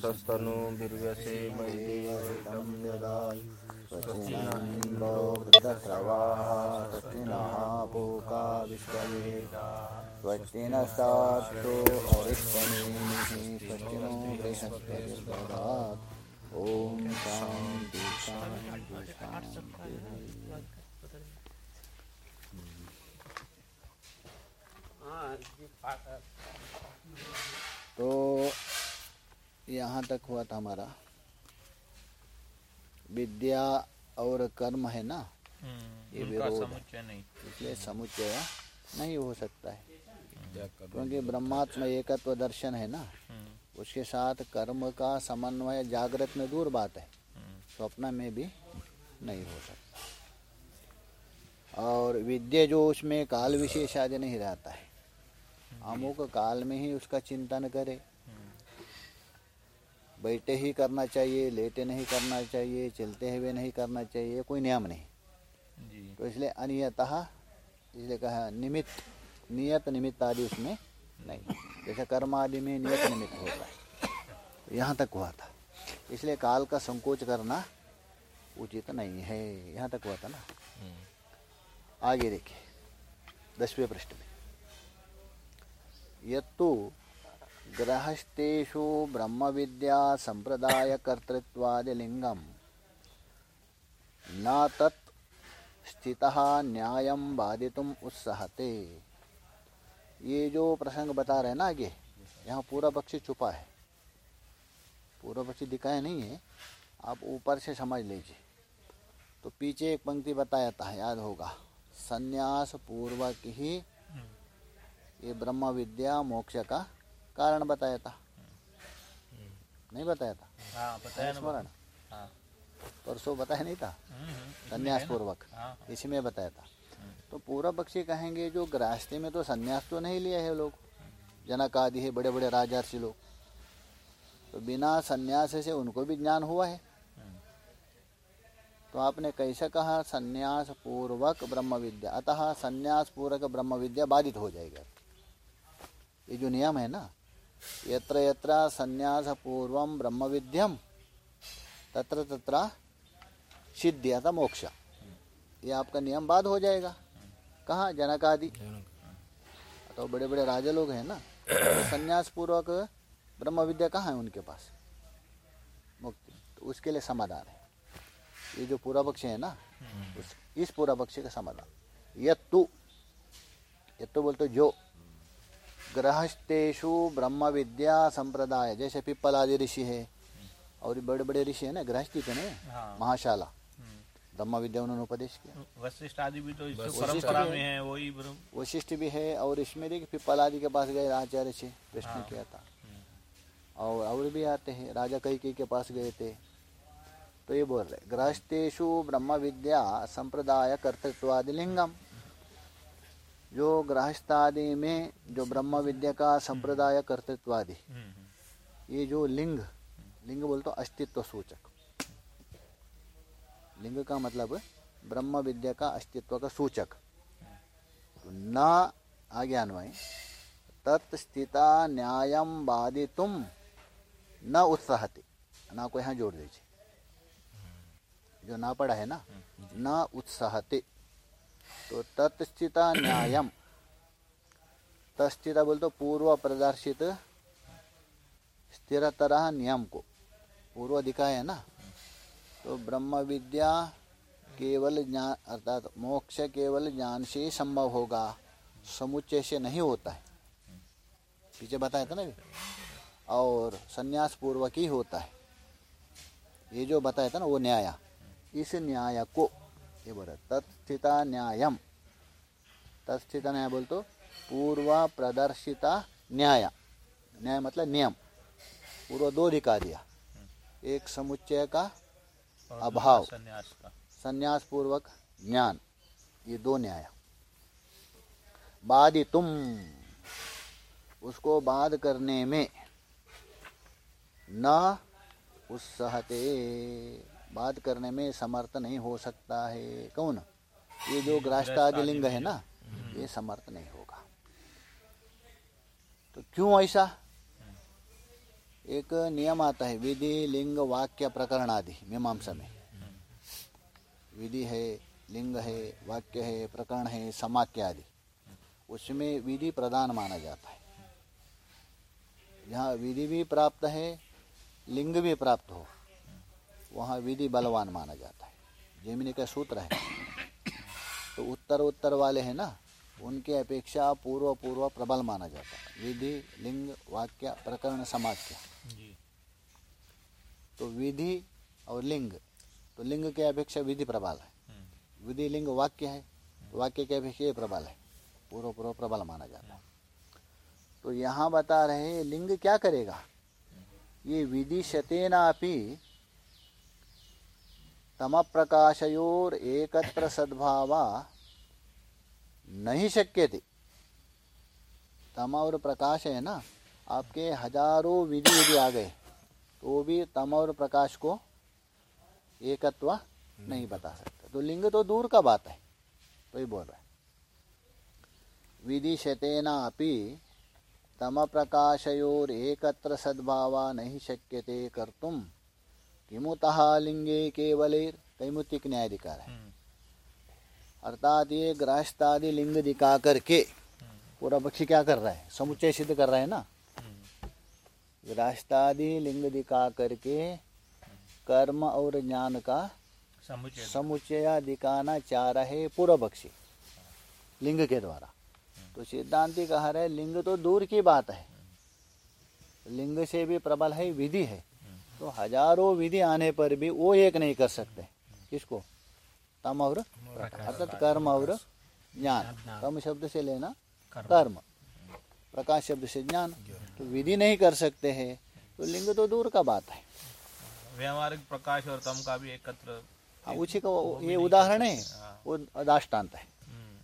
सस्तनूभिर्व्यसे देवहितं यदायु स्वस्ति न इन्द्रो वृद्धस्रवाः स्वस्ति नः पूका विश्ववेदा स्वस्ति नस्ताक्षो अरिष्टनेमिः स्वस्ति नो बृहस्पतिर्दधात् ॐ शान्ति शान्ति। शान्तिः तो यहाँ तक हुआ था हमारा। विद्या और कर्म है ना? ये विरोध है। इसलिए समुच्चय नहीं हो सकता है। क्योंकि ब्रह्मात्म एकत्व दर्शन है ना? हम्म, उसके साथ कर्म का समन्वय जागृत में दूर बात है। हम्म, स्वप्न में भी नहीं हो सकता। और विद्या जो उसमें काल विशेष आदि नहीं रहता है। अमुक काल में ही उसका चिंतन करे। बैठे ही करना चाहिए लेटे नहीं करना चाहिए चलते हुए नहीं करना चाहिए कोई नियम नहीं। जी। तो इसलिए अनियतः इसलिए कहा निमित्त नियत निमित्त आदि उसमें नहीं। जैसे कर्म आदि में नियत निमित्त होता है। तो यहाँ तक हुआ था। इसलिए काल का संकोच करना उचित नहीं है। यहाँ तक हुआ था ना? आगे देखिए दसवें पृष्ठ में। यत्तु गृहस्थेषु ब्रह्म विद्या संप्रदाय कर्तृत्वादिलिंगम न तत् स्थितः न्यायम बाधितुम उत्साहते। ये जो प्रसंग बता रहे हैं ना आगे, यहाँ पूरा पक्षी छुपा है। पूरा पक्षी दिखाया नहीं है, आप ऊपर से समझ लीजिए। तो पीछे एक पंक्ति बताया था, याद होगा। संन्यास पूर्वक ही ये ब्रह्म विद्या मोक्ष का कारण बताया था। नहीं बताया था? हाँ स्मरण। हाँ। परसों बताया नहीं था? हम्म, हम्म, संन्यास पूर्वक हाँ इसी में बताया था। तो पूरा पक्षी कहेंगे जो गृहस्थी में तो संन्यास तो नहीं लिया है लोग। जनक आदि है बड़े बड़े राजर्षि लोग। तो बिना संन्यास से उनको भी ज्ञान हुआ है। तो आपने कैसे कहा संन्यास पूर्वक ब्रह्म विद्या? अतः संन्यास पूर्वक ब्रह्म विद्या बाधित हो जाएगा। ये जो नियम है ना यत्र यत्र संन्यास पूर्वम ब्रह्म विद्यम तत्र तत्र सिद्ध्यता मोक्ष। ये आपका नियम बाद हो जाएगा। कहाँ? जनक आदि तो बड़े बड़े राजा लोग हैं ना। तो संन्यास पूर्वक ब्रह्म विद्या कहाँ है उनके पास? मुक्ति। तो उसके लिए समाधान है। ये जो पूरा पक्ष है ना उस इस पूरा पक्ष का समाधान। यत्तु। यत्तु बोलते जो। गृहस्थेषु ब्रह्म विद्या संप्रदाय जैसे पिप्पल आदि ऋषि है और ये बड़े बड़े ऋषि है ना गृहस्थी तो नहीं हाँ। महाशाला हम्म। ब्रह्म विद्या उन्होंने उपदेश किया वशिष्ठ आदि भी तो वशिष्ठ परंपरा में है। है वही वशिष्ठ भी है और इसमें देखिए पिप्पल आदि के पास गए आचार्य से प्रश्न हाँ। किया था और और भी आते हैं राजा कई के पास गए थे तो ये बोल रहे गृहस्थेषु ब्रह्म विद्या संप्रदाय कर्तृत्वादि लिंगम जो गृहस्थादि में जो ब्रह्म विद्या का संप्रदाय कर्तृत्वादि हम्म, हम्म, ये जो लिंग लिंग बोलते अस्तित्व सूचक। लिंग का मतलब ब्रह्म विद्या का अस्तित्व का सूचक। तो न आगे अन्वय तत्स्थिता न्यायम बाधितुम न उत्साहते। ना को यहाँ जोड़ दीजिए। जो ना पड़ा है ना न उत्साहते। तो तत्स्थिता न्यायम। तस्थिता बोलते पूर्व प्रदर्शित स्थिरतर नियम को पूर्व दिखाया है ना? तो ब्रह्म विद्या केवल ज्ञान अर्थात मोक्ष केवल ज्ञान से ही संभव होगा। समुच्चय से नहीं होता है। पीछे बताया था ना और संन्यास पूर्वक ही होता है। ये जो बताया था ना वो न्याय। इस न्याय को ये बोला तत्स्थिता न्यायम। तत्स्थिता न्याय बोल तो पूर्व प्रदर्शिता न्याय। न्याय मतलब नियम। पूर्व दो दिया एक समुच्चय का अभाव। संन्यास पूर्वक ज्ञान। ये दो न्याय। बाधि तुम उसको बाध करने में न उत्साहते। बाध करने में समर्थ नहीं हो सकता है। कौन? ये जो ग्राष्टादि लिंग है ना ये समर्थ नहीं होगा। तो क्यों ऐसा? एक नियम आता है विधि लिंग वाक्य प्रकरण आदि मीमांसा में। विधि है लिंग है वाक्य है प्रकरण है समाक्य आदि। उसमें विधि प्रधान माना जाता है। जहाँ विधि भी प्राप्त है लिंग भी प्राप्त हो। वहाँ विधि बलवान माना जाता है। जेमिनी का सूत्र है। तो उत्तर उत्तर वाले हैं ना उनके अपेक्षा पूर्व पूर्व प्रबल माना जाता है। विधि लिंग वाक्य प्रकरण समाख्या तो विधि और लिंग तो लिंग के अपेक्षा विधि प्रबल है। हम्म, विधि लिंग वाक्य है वाक्य के अपेक्षा ये प्रबल है। पूर्व पूर्व प्रबल माना जाता है। तो यहाँ बता रहे लिंग क्या करेगा? ये विधि शतेनापि तम प्रकाशयोर एकत्र सद्भावा नहीं शक्य थे तम और प्रकाश है ना, आपके हज़ारों विधि यदि आ गए तो भी तम और प्रकाश को एकत्व नहीं बता सकते। तो लिंग तो दूर का बात है तो ही बोल रहा है। विधि शतेना अपि तम प्रकाशयोर एकत्र सद्भावा नहीं शक्यते कर्तुम। किमुतः लिंगे केवलेर कैमुतिक न्यायाधिकार है। हम्म, अर्थात ये ग्रहस्थादि लिंग दिखा करके पूरा पक्षी क्या कर रहा है? समुच्चय सिद्ध कर रहा है ना? हम्म, लिंग दिखा करके कर्म और ज्ञान का समुच्चय। समुच्चय दिखाना चाह रहे पूर्व पक्षी लिंग के द्वारा। तो सिद्धांति कह रहे लिंग तो दूर की बात है। लिंग से भी प्रबल है विधि है। तो हज़ारों विधि आने पर भी वो एक नहीं कर सकते। किसको? तम और अर्थात कर्म और ज्ञान। तम शब्द से लेना कर्म। प्रकाश शब्द से ज्ञान। तो विधि नहीं कर सकते हैं तो लिंग तो दूर का बात है। व्यवहारिक प्रकाश और तम का भी एकत्र हाँ, उसी का ये उदाहरण है। हाँ, वो दाष्टान्त है। हम्म,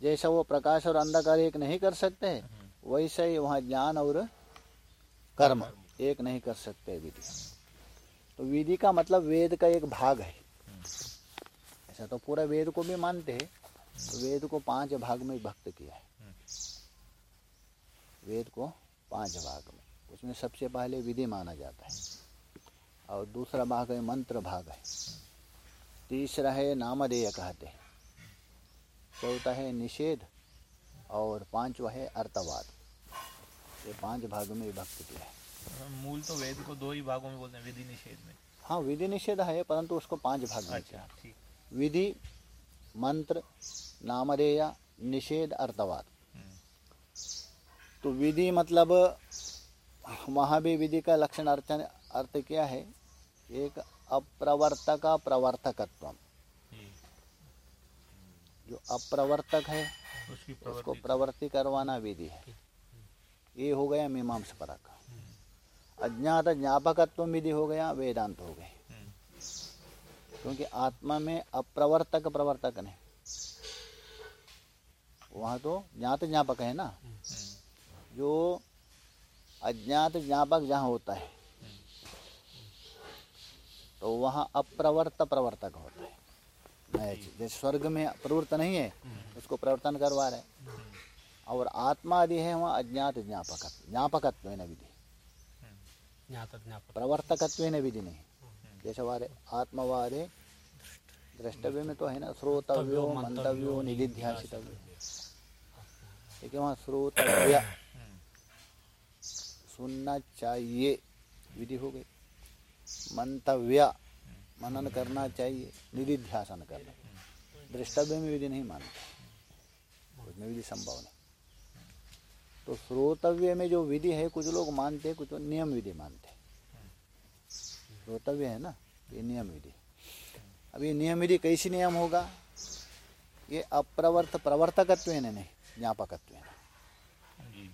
जैसा वो प्रकाश और अंधकार एक नहीं कर सकते वैसे ही वहाँ ज्ञान और कर्म। एक नहीं कर सकते विधि। तो विधि का मतलब वेद का एक भाग है। ऐसा तो पूरा वेद को भी मानते हैं तो वेद को पाँच भाग में भक्त किया है। वेद को पाँच भाग में, उसमें सबसे पहले विधि माना जाता है, और दूसरा भाग है मंत्र भाग है। तीसरा है नामधेय कहते हैं, चौथा है निषेध, और पांचवा है अर्थवाद। ये पाँच भागों में विभक्त किया है। मूल तो वेद को दो ही भागों में बोलते हैं विधि निषेध में। हाँ विधि निषेध है परंतु उसको पाँच भाग अच्छा विधि मंत्र नामधेय निषेध अर्थवाद। हम्म, तो विधि मतलब वहाँ भी विधि का लक्षण अर्थ अर्थ क्या है? एक अप्रवर्तक प्रवर्तकत्व। जो अप्रवर्तक है उसकी प्रवृत्ति। करवाना विधि है। ये हो गया मीमांस परक अज्ञात ज्ञापकत्व विधि हो गया वेदांत हो गए। हम्म, क्योंकि आत्मा में अप्रवर्तक प्रवर्तक नहीं। वहाँ तो ज्ञात ज्ञापक है ना? हम्म, जो अज्ञात ज्ञापक जहाँ होता है तो वहाँ अप्रवर्त प्रवर्तक होता है। नया चीज़। जैसे स्वर्ग में प्रवृत्त नहीं है उसको प्रवर्तन करवा रहे और आत्मा आदि है वहाँ अज्ञात ज्ञापक ज्ञापकत्व है विधि। प्रवर्तकत्व विधि नहीं जैसे वारे आत्मवारे द्रष्टव्य में तो है ना श्रोतव्यो मंतव्यो निधिध्यासितव्यो देखिए वहाँ श्रोतव्य सुनना चाहिए विधि हो गई। मंतव्य मनन करना चाहिए निधिध्यासन करना। दृष्टव्य में विधि नहीं मानता। उसमें विधि संभव नहीं। तो श्रोतव्य में जो विधि है कुछ लोग मानते हैं कुछ लोग नियम विधि मानते हैं। श्रोतव्य है ना? ये नियम विधि। अब ये नियम विधि कैसी नियम होगा? ये अप्रवर्त प्रवर्तकत्व है नहीं ज्ञापकत्व जी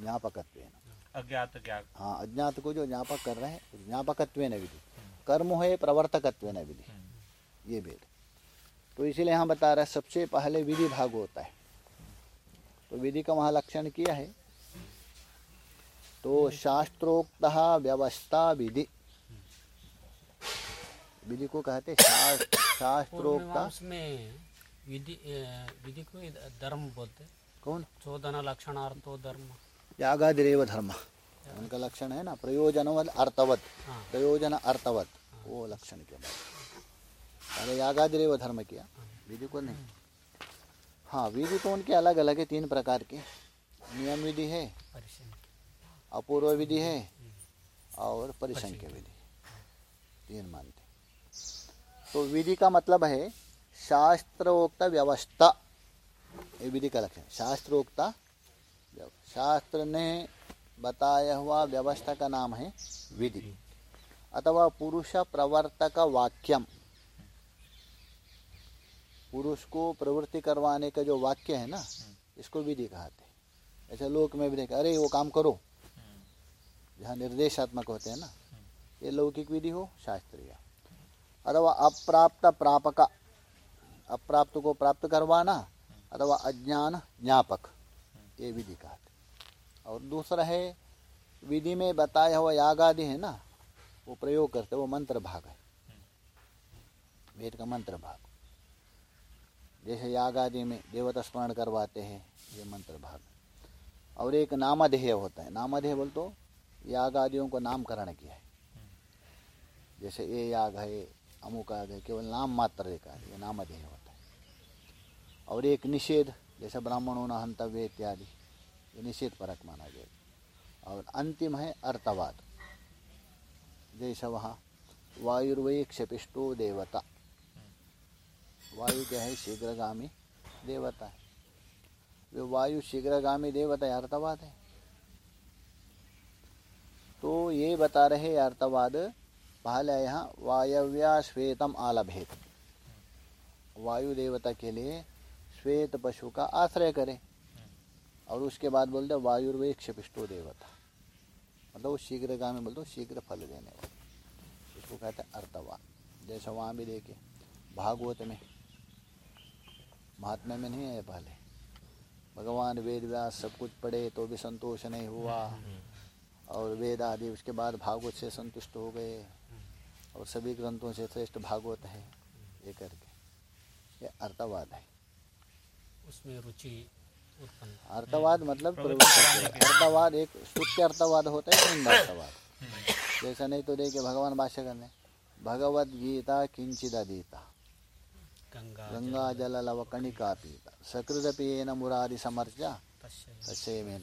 ज्ञापकत्व है अज्ञात क्या हाँ अज्ञात को जो ज्ञापक कर रहे हैं ज्ञापकत्व विधि। कर्म है प्रवर्तकत्व विधि। ये भेद। तो इसीलिए यहाँ बता रहा है सबसे पहले विधि भाग होता है। तो विधि का वहाँ लक्षण किया है। तो शास्त्रोक्त व्यवस्था विधि। विधि को कहते शास्त्र शास्त्रोक्त। विधि विधि को धर्म बोलते कौन? चोदन लक्षणार्थो धर्म। यागादिरेव धर्म। उनका लक्षण है ना प्रयोजन अर्थवत। हाँ। प्रयोजन अर्थवत। वो लक्षण के बाद पहले यागादिरेव धर्म किया। विधि को नहीं। हाँ विधि तो उनके अलग अलग है, तीन प्रकार के। नियम विधि है, अपूर्व विधि है और परिसंख्य विधि। तीन मानते तो विधि का मतलब है शास्त्रोक्त व्यवस्था। ये विधि का लक्षण शास्त्रोक्ता शास्त्र ने बताया हुआ व्यवस्था का नाम है विधि। अथवा पुरुष प्रवर्तक वाक्यम। पुरुष को प्रवृत्ति करवाने का जो वाक्य है ना, इसको विधि हैं ऐसे लोक में भी देखा, अरे वो काम करो। जहाँ निर्देशात्मक होते हैं ना, ये लौकिक विधि हो, शास्त्रीय। अथवा अप्राप्त प्रापक, अप्राप्त को प्राप्त करवाना, अथवा अज्ञान ज्ञापक, ये विधि कहते। और दूसरा है, विधि में बताया हुआ याग आदि है ना, वो प्रयोग करते, वो मंत्र भाग है। वेद का मंत्र भाग। जैसे याग आदि में देवता स्मरण करवाते हैं, ये मंत्र भाग। और एक नामधेय होता है। नामधेय बोल तो याग आदियों को नामकरण किया है। जैसे ये याग है, अमुक याग है, केवल नाम मात्र है, ये नामधेय होता है। और एक निषेध, जैसे ब्राह्मणों न हंतव्य इत्यादि, ये निषेध परक माना गया और अंतिम है अर्थवाद। जैसे वहाँ वायुर्वय क्षपिष्टो देवता। वायु क्या है शीघ्रगामी देवता। है वे वायु शीघ्रगामी देवता अर्थवाद है। तो ये बता रहे अर्थवाद पहले यहाँ, वायव्या श्वेतम आलभेत। वायु देवता के लिए श्वेत पशु का आश्रय करें। और उसके बाद बोलते वायुर्वे क्षपिष्टो देवता। मतलब वो शीघ्रगामी बोलते शीघ्र फल देने वाले। इसको कहते हैं अर्थवाद। जैसे वहाँ भी देखे, भागवत में महात्मा में नहीं है पहले। भगवान वेद व्यास सब कुछ पढ़े तो भी संतोष नहीं हुआ। और वेद आदि उसके बाद भागवत से संतुष्ट हो गए। और सभी ग्रंथों से श्रेष्ठ भागवत है ये करके। ये अर्थवाद है। उसमें रुचि अर्थवाद मतलब अर्थवाद एक स्तुत्य अर्थवाद होता है निंदा अर्थवाद। जैसा नहीं तो देखिए भगवान भाष्य करने। भगवद गीता किंचित अधीता गंगा गंगा जल लव कणिका पीता सकृदपि न मुरारी समर्चा। तस्य तस्य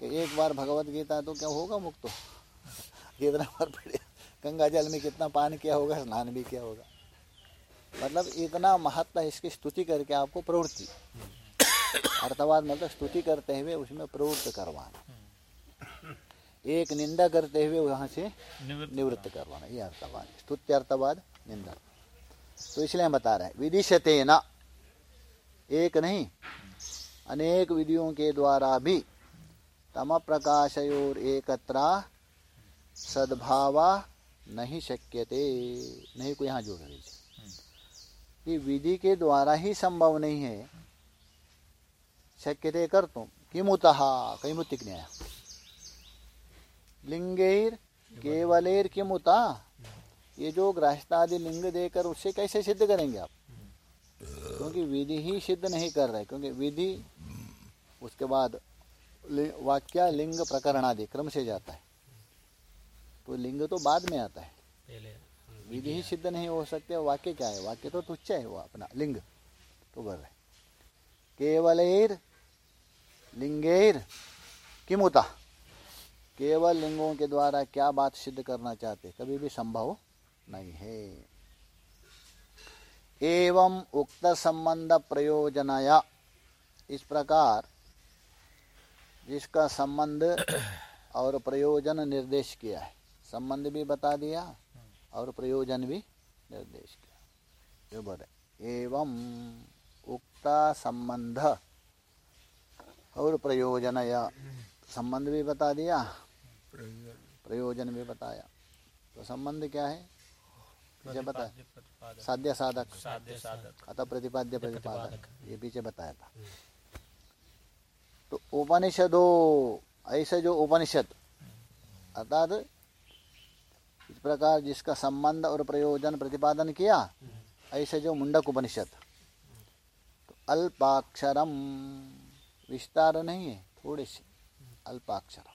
कि एक बार भगवत गीता तो क्या होगा मुक्त? कितना बार पढ़े? गंगा जल में कितना पान किया होगा स्नान भी किया होगा। मतलब इतना महत्व है इसकी स्तुति करके आपको प्रवृत्ति। अर्थवाद मतलब स्तुति करते हुए उसमें प्रवृत्त करवाना। एक निंदा करते हुए वहाँ से निवृत्त करवाना। ये अर्थवाद। स्तुत्य अर्थवाद निंदा। तो इसलिए हम बता रहे हैं। विदिशते न एक नहीं, अनेक विधियों के द्वारा भी तम प्रकाशयोर एकत्रा सद्भावा नहीं शक्यते। नहीं को यहाँ जोड़ लीजिए कि विधि के द्वारा ही संभव नहीं है। शक्यते कर तुम किमुतः? कई मुतिक न्याय लिंगेर केवलेर किमुता? ये जो गृहस्थादि लिंग देकर उससे कैसे सिद्ध करेंगे आप? क्योंकि विधि ही सिद्ध नहीं कर रहे क्योंकि विधि उसके बाद वाक्य लिंग प्रकरण आदि क्रम से जाता है। तो लिंग तो बाद में आता है। हाँ, विधि ही सिद्ध नहीं हो सकते वाक्य क्या है? वाक्य तो तुच्छ है वो अपना लिंग तो बोल रहे। केवलेर लिंगेर किमुता? केवल लिंगों के द्वारा क्या बात सिद्ध करना चाहते? कभी भी संभव नहीं है। एवं उक्त संबंध प्रयोजनया। इस प्रकार जिसका संबंध और प्रयोजन निर्देश किया है। संबंध भी बता दिया और प्रयोजन भी निर्देश किया। जो बोले एवं उक्ता संबंध और प्रयोजन या संबंध भी बता दिया। प्रयोजन भी बताया। तो संबंध क्या है? बताया साध्य साधक साध्य साधक अतः प्रतिपाद्य प्रतिपादक। प्रतिपादक। ये पीछे बताया था। तो उपनिषदों ऐसे जो उपनिषद अर्थात इस प्रकार जिसका संबंध और प्रयोजन प्रतिपादन किया ऐसे जो मुंडक उपनिषद। तो अल्पाक्षरम विस्तार नहीं है थोड़े से अल्पाक्षरम।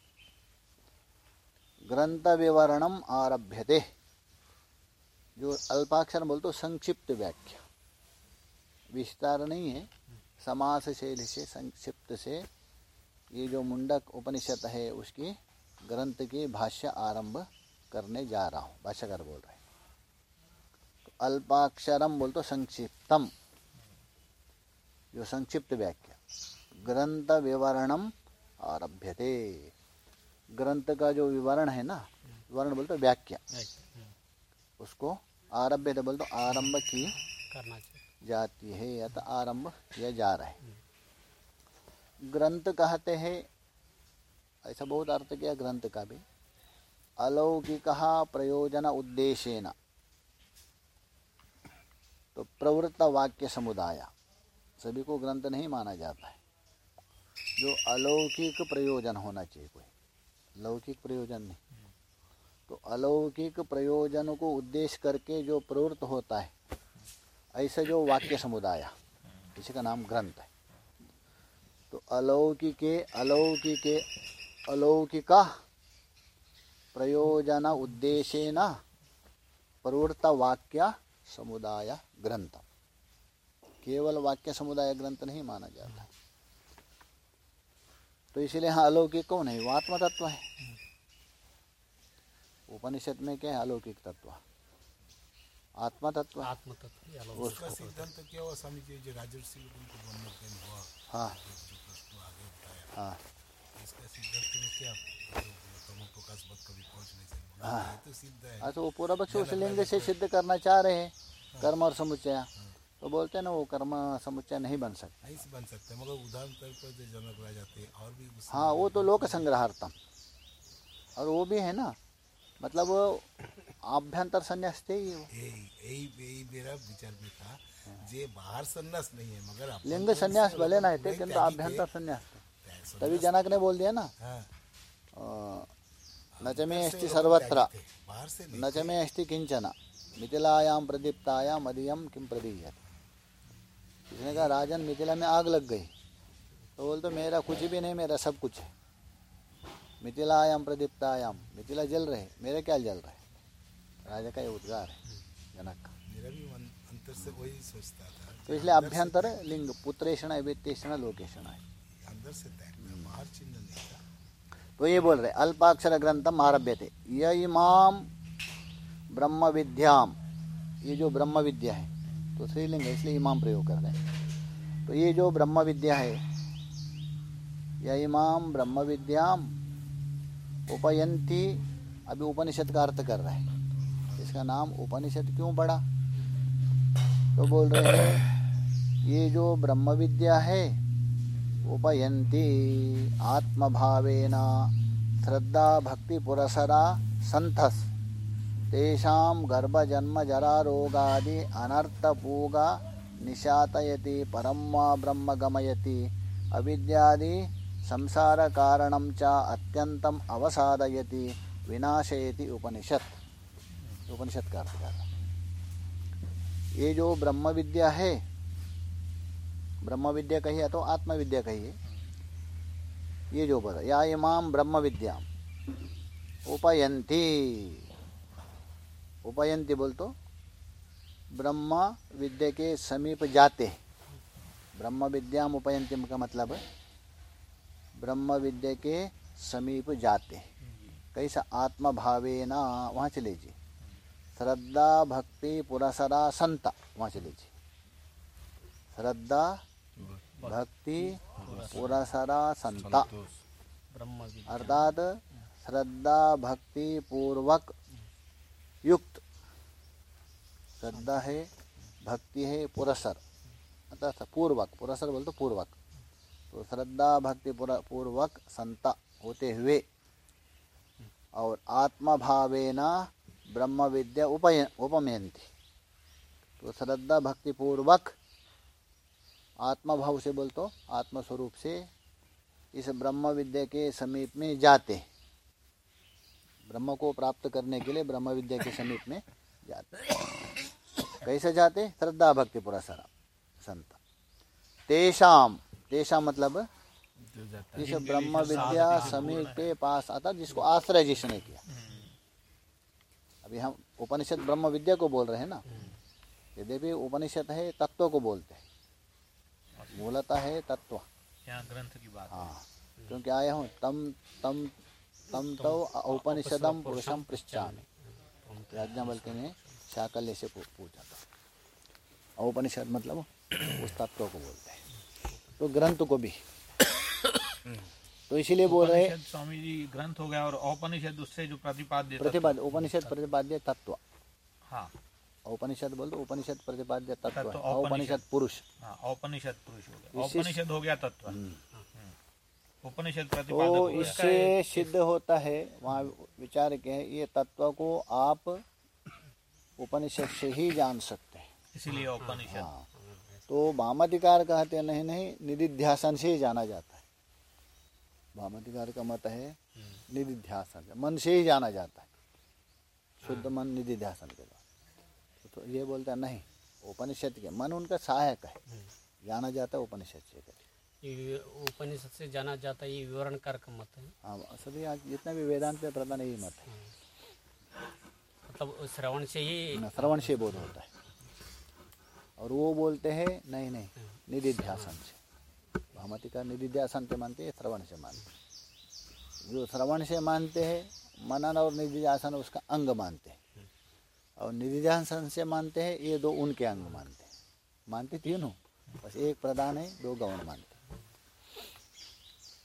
ग्रंथ विवरणम आरभ्यते। जो अल्पाक्षर बोल तो संक्षिप्त व्याख्या। विस्तार नहीं है। समास शैली से संक्षिप्त से ये जो मुंडक उपनिषद है उसकी ग्रंथ की भाष्य आरंभ करने जा रहा हूँ। भाष्यकर बोल रहे हैं। तो अल्पाक्षरम बोल तो संक्षिप्तम। जो संक्षिप्त व्याख्या। ग्रंथ विवरणम आरभ्यते। ग्रंथ का जो विवरण है ना विवरण बोलते व्याख्या। हम्म, उसको आरभ्य बोल तो आरंभ की करना चाहिए। जाती है या तो आरंभ किया जा रहा है। ग्रंथ कहते हैं ऐसा बहुत अर्थ किया ग्रंथ का भी। अलौकिक प्रयोजन उद्देश्यन तो प्रवृत्त वाक्य समुदाय सभी को ग्रंथ नहीं माना जाता है। जो अलौकिक प्रयोजन होना चाहिए कोई। लौकिक प्रयोजन नहीं। तो अलौकिक प्रयोजन को उद्देश्य करके जो प्रवृत्त होता है, ऐसे जो वाक्य समुदाय, इसी का नाम ग्रंथ है। तो अलौकिके अलौकिके, अलौकिका प्रयोजन उद्देश्य न प्रवृत्त वाक्य समुदाय ग्रंथ। केवल वाक्य समुदाय ग्रंथ नहीं माना जाता। तो इसलिए हाँ अलौकिक कौन है? वो आत्म तत्व है। उपनिषद में क्या है? अलौकिक तत्व। आत्मा तत्व आत्म तत्व उसका। सिद्धांत क्या हुआ स्वामी जी? जो राजर्षि लोगों को बनने का हुआ हाँ। जो प्रश्न आगे बताया हाँ। इसका सिद्धांत में क्या तमो प्रकाश कभी पहुँच नहीं सकते। हाँ। तो सिद्ध है। हाँ तो वो पूरा बच्चे उस लिंग से सिद्ध करना चाह रहे हैं कर्म और समुच्चय। तो बोलते हैं ना वो कर्म समुच्चय नहीं बन सकता। नहीं बन सकते मगर उदाहरण तौर पर जो जनक राजा थे और भी हाँ वो तो लोक संग्रहार्थम। और वो भी है ना मतलब आभ्यंतर संन्यास थे ही वो। यही यही मेरा विचार में था। जे बाहर संन्यास नहीं है मगर लिंग तो संन्यास भले ना थे किंतु आभ्यंतर संन्यास तभी जनक ने बोल दिया ना। हाँ, अ, न च मे अस्ति सर्वत्र। त्यागी थे, बाहर से नहीं न च मे अस्ति किंचन। मिथिलायाम प्रदीप्तायाम अधियम किम प्रदीयत। इसने कहा राजन मिथिला में आग लग गई। तो बोल तो मेरा कुछ भी नहीं मेरा सब कुछ है। मिथिलायाम प्रदीप्तायाम मिथिला जल रहे मेरे क्या जल रहे? राजा का ये उद्गार है जनक। का मेरा भी अंतर से वही सोचता था। तो इसलिए अभ्यंतर लिंग पुत्रेषण वित्तेषण लोकेषण है। अंदर से बाहर चिन्ह नहीं था। तो ये बोल रहे अल्पाक्षर ग्रंथम आरभ्य थे य इमाम ब्रह्म विद्याम ये जो ब्रह्म विद्या है तो श्रीलिंग है इसलिए इमाम प्रयोग कर रहे हैं। तो ये जो ब्रह्म विद्या है य इमाम ब्रह्म विद्याम उपयंती अभी उपनिषद का अर्थ कर रहे हैं। इसका नाम उपनिषद क्यों पड़ा तो बोल रहे हैं, ये जो ब्रह्म विद्या है उपयन्ति आत्मभावेन, श्रद्धा, भक्ति, पुरसरा संथस तेषां गर्भजन्म जरा, रोगादि अनर्थपूगा निशातयति, परं वा ब्रह्म गमयति, अविद्यादि संसार कारणं च अत्यन्तम् अवसादयति, विनाशयति उपनिषत्। उपनिषद का अर्थ ये जो ब्रह्म विद्या है ब्रह्म विद्या कहिए तो आत्म विद्या कहिए ये जो बोला, या इमाम ब्रह्म विद्या उपयंती उपयंती बोल तो ब्रह्म विद्या के समीप जाते ब्रह्म विद्याम उपयंती का मतलब है ब्रह्म विद्या के समीप जाते हैं। कैसा आत्म भावे ना वहाँ चले जी। श्रद्धा भक्ति पुरसरा संता वहाँ चले जी। श्रद्धा भक्ति पुरसरा संता। अर्थात श्रद्धा भक्ति पूर्वक युक्त। श्रद्धा है भक्ति है पुरसर। अर्थात पूर्वक पुरसर बोल तो पूर्वक। तो श्रद्धा भक्ति पूर्वक संता होते हुए और आत्मा भावेना ब्रह्म विद्या उपय उपमयंती तो श्रद्धा भक्ति पूर्वक आत्मा भाव से बोल तो आत्म स्वरूप से इस ब्रह्म विद्या के समीप में जाते ब्रह्म को प्राप्त करने के लिए ब्रह्म विद्या के समीप में जाते कैसे जाते श्रद्धा भक्ति पुरसरा संत। तेषाम तेषाम मतलब जिसे ब्रह्म विद्या समीप के पास आता जिसको आश्रय जिसने किया। हम्म, अभी हम उपनिषद ब्रह्म विद्या को बोल रहे हैं ना यद्यपि उपनिषद है तत्व को बोलते हैं। मूलतः है तत्व। यहाँ ग्रंथ की बात हाँ। क्योंकि आया हूँ तम तम तम तो औपनिषदम पुरुषम पृष्ठामि याज्ञवल्क्य ने शाकल्य से पूछा था। औपनिषद मतलब उस तत्व को बोलते हैं। तो ग्रंथ को भी। तो इसीलिए बोल रहे स्वामी जी ग्रंथ हो गया और औपनिषद उससे जो प्रतिपाद्य प्रतिपाद्य उपनिषद प्रतिपाद्य तत्व। हाँ। औपनिषद बोल दो उपनिषद प्रतिपाद्य तत्व है। औपनिषद। औपनिषद पुरुष। हाँ औपनिषद पुरुष हो गया। औपनिषद हो गया तत्व। हम्म। उपनिषद प्रतिपादक तो इससे सिद्ध होता है वहाँ विचार के है ये तत्व को आप उपनिषद से ही जान सकते हैं। इसीलिए उपनिषद हाँ। तो भामाधिकार कहते हैं नहीं नहीं निधिध्यासन से ही जाना जाता है। भामाधिकार का मत है निधिध्यासन से मन से ही जाना जाता है। शुद्ध मन निधिध्यासन के द्वारा। तो ये बोलता है नहीं उपनिषद के मन उनका सहायक है। जाना जाता है उपनिषद से उपनिषद से जाना जाता है ये विवरण कर का मत है। हाँ सभी आज जितना भी वेदांत प्रधान यही मत है। मतलब श्रवण से ही श्रवण से बोध होता है। और वो बोलते हैं नहीं नहीं निधिध्यासन से। भामती का निधिध्यासन से मानते हैं श्रवण से मानते हैं। जो श्रवण से मानते हैं मनन और निधिध्यासन उसका अंग मानते हैं। और निधिध्यासन से मानते हैं ये दो उनके अंग मानते हैं। मानते तीनों बस एक प्रधान है दो गौण मानते हैं।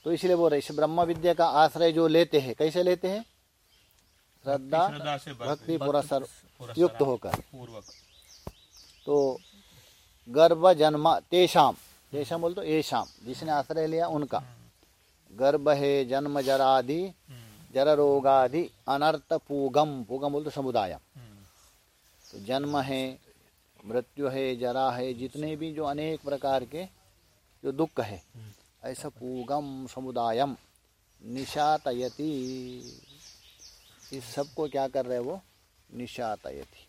तो इसलिए बोल रहे इस ब्रह्म विद्या का आश्रय जो लेते हैं कैसे लेते हैं? श्रद्धा भक्ति पुरस्कार युक्त होकर। पूर्वक। तो गर्भ जन्म तेषाम तेषाम बोल तो येषाम जिसने आश्रय लिया, उनका। गर्भ है जन्म जरादि जर रोगादि अनर्थ पूगम। पूगम बोल तो समुदाय तो जन्म है, मृत्यु है, जरा है, जितने भी जो अनेक प्रकार के जो दुख है, ऐसा पूगम समुदायम। निशातयति। इस सबको क्या कर रहे हैं वो? निशातयति।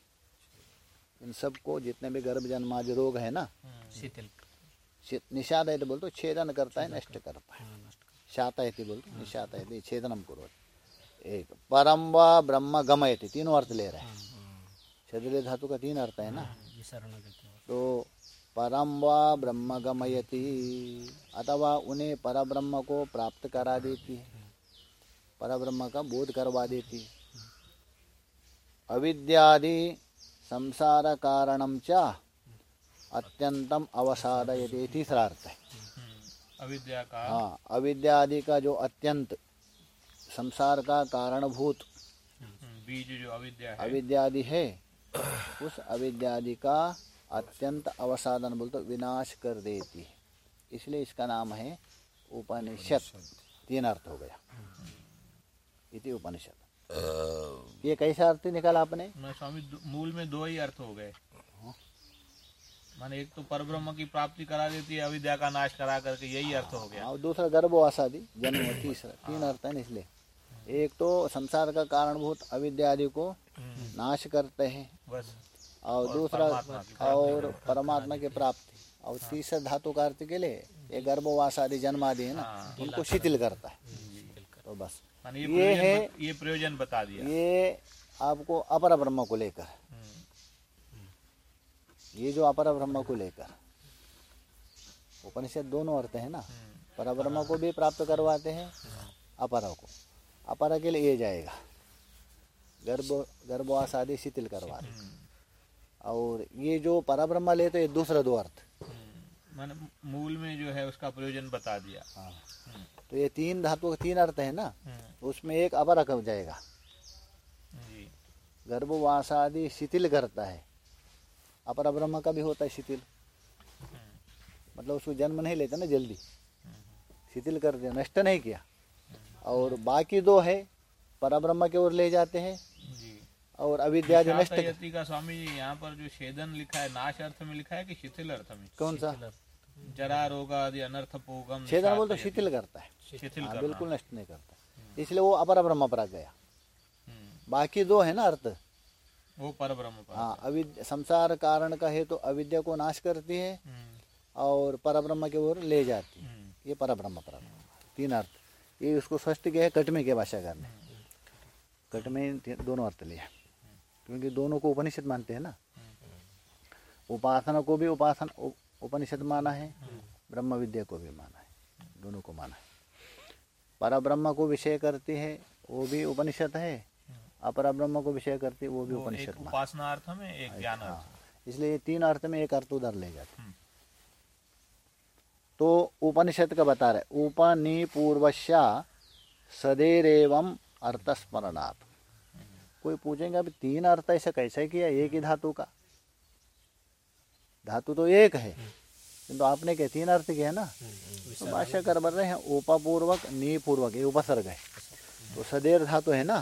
इन सबको जितने भी गर्भ जन्मादि रोग है ना शीतल शे- निषादयति बोलते छेदन करता है नष्ट करता है। हाँ, नष्ट कर- शातयति बोलते निशातयति छेदनम करो। एक परम व ब्रह्म गमयति तीनों अर्थ ले रहे हैं। क्षत्रिय धातु का तीन अर्थ है ना। हो। तो परम व ब्रह्म गमयती अथवा उन्हें पर ब्रह्म को प्राप्त करा देती है। परब्रह्म का बोध करवा देती है। अविद्यादि संसार कारणम च अत्यंतम अवसादयति तीसरा अर्थ है अविद्या का हाँ अविद्यादि का जो अत्यंत संसार का कारणभूत बीज जो अविद्या है अविद्यादि है उस अविद्यादि का अत्यंत अवसादन बोलते विनाश कर देती है इसलिए इसका नाम है उपनिषद तीन अर्थ हो गया इति उपनिषद ये कैसा अर्थ निकाला आपने? मैं स्वामी मूल में दो ही अर्थ हो गए। माने एक तो परब्रह्म की प्राप्ति करा देती है अविद्या का नाश करा करके यही अर्थ हो गया। और दूसरा गर्भवासादि जन्म तीसरा। तीन अर्थ है इसलिए। एक तो संसार का कारणभूत अविद्यादि को नाश करते हैं। बस। और दूसरा परमात्मा और परमात्मा की प्राप्ति। और तीसरा धातु का अर्थ के लिए ये गर्भवास आदि जन्म आदि है ना हाँ। उनको शिथिल करता है। तो बस। ये ये है- बत- ये प्रयोजन बता दिया। ये आपको अपर ब्रह्म को लेकर। हम्म, ये जो अपर ब्रह्म को लेकर। उपनिषद दोनों अर्थ है ना। हम्म, पर ब्रह्म को भी प्राप्त करवाते हैं अपर को। अपर के लिए ये जाएगा। गर्भ गर्भवास आदि शिथिल करवा हम्म, और ये जो परब्रह्म ले तो ये दूसरा दो अर्थ। हम्म। माने मूल में जो है उसका प्रयोजन बता दिया। हाँ। हम्म, तो ये तीन धातु का तीन अर्थ है ना हम्म, उसमें एक अपर हो जाएगा। गर्भवास आदि शिथिल करता है। अपर ब्रह्म का भी होता है शिथिल। हम्म, मतलब उसको जन्म नहीं लेता ना जल्दी। शिथिल कर दिया नष्ट नहीं किया। और बाकी दो है परब्रह्म की ओर ले जाते हैं। और अविद्या जो नष्ट का स्वामी जी यहाँ पर जो छेदन लिखा है नाश अर्थ में लिखा है कि शिथिल अर्थ में? कौन सा? जरा रोग आदि अनर्थ पोगम छेदन बोल तो शिथिल करता है। शिथिल हाँ, बिल्कुल नष्ट नहीं करता। इसलिए वो अपर ब्रह्म पर आ गया। हम्म, बाकी दो है ना अर्थ? वो पर ब्रह्म हाँ अविद्या संसार कारण का हेतु अविद्या को नाश करती है हम्म, और परब्रह्म की ओर ले जाती है। हम्म, ये परब्रह्म पर तीन अर्थ। ये उसको स्पष्ट किया है कटमे के भाषाकार ने। कटमे ती- दोनों अर्थ लिया क्योंकि दोनों को उपनिषद मानते हैं ना। उपासना को भी उपासना उपनिषद माना है ब्रह्म विद्या को भी माना है दोनों को माना है। पर ब्रह्म को विषय करती है वो भी उपनिषद है। अपर ब्रह्म को विषय करती है वो भी उपनिषद माना उपासना अर्थ में एक ज्ञान हाँ। अर्थ इसलिए ये तीन अर्थ में एक अर्थ उधर ले जाते हम्म। तो उपनिषद का बता रहे उपनि पूर्वश्या अर्थ स्मरणार्थ कोई पूछेंगे अभी तीन अर्थ ऐसे कैसे किया एक ही धातु का? धातु तो एक है। किंतु तो आपने क्या तीन अर्थ किया ना? तो भाष्य कर बन रहे हैं उपापूर्वक नी पूर्वक ये उपसर्ग है। तो सदैर धातु है ना?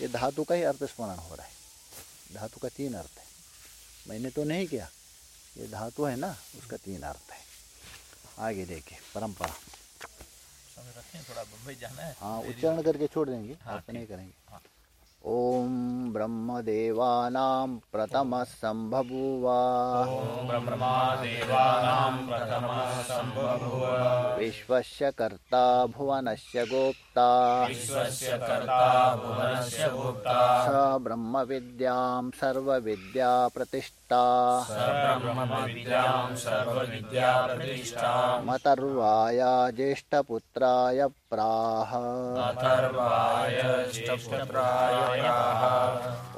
ये धातु का ही अर्थ स्मरण हो रहा है। धातु का तीन अर्थ है। मैंने तो नहीं किया। ये धातु है ना? उसका तीन अर्थ है। आगे देखिए परंपरा। रखें थोड़ा बम्बई जाना है। हाँ उच्चारण करके छोड़ देंगे। हाँ, आप नहीं करेंगे। हाँ। ओम ब्रह्मदेवानां प्रथम सम्बभूव विश्वस्य कर्ता भुवनस्य गोप्ता। स प्रतिष्ठा। ब्रह्मविद्यां सर्वविद्या प्रतिष्ठा। मतर्वाय ज्येष्ठपुत्राय प्राह।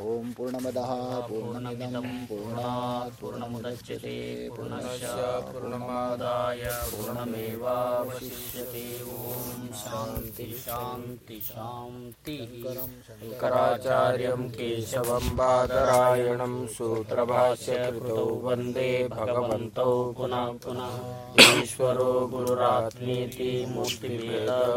ॐ पूर्णमदः पूर्णमिदं पूर्णात् पूर्णमुदच्यते पूर्णस्य पूर्णमादाय पूर्णमेवावशिष्यते। ॐ शान्ति शान्ति शान्तिः। शङ्कराचार्यं केशवं बादरायणं सूत्रभाष्यकृतौ वंदे भगवन्तौ पुनः पुनः। ईश्वरो गुरुरात्मेति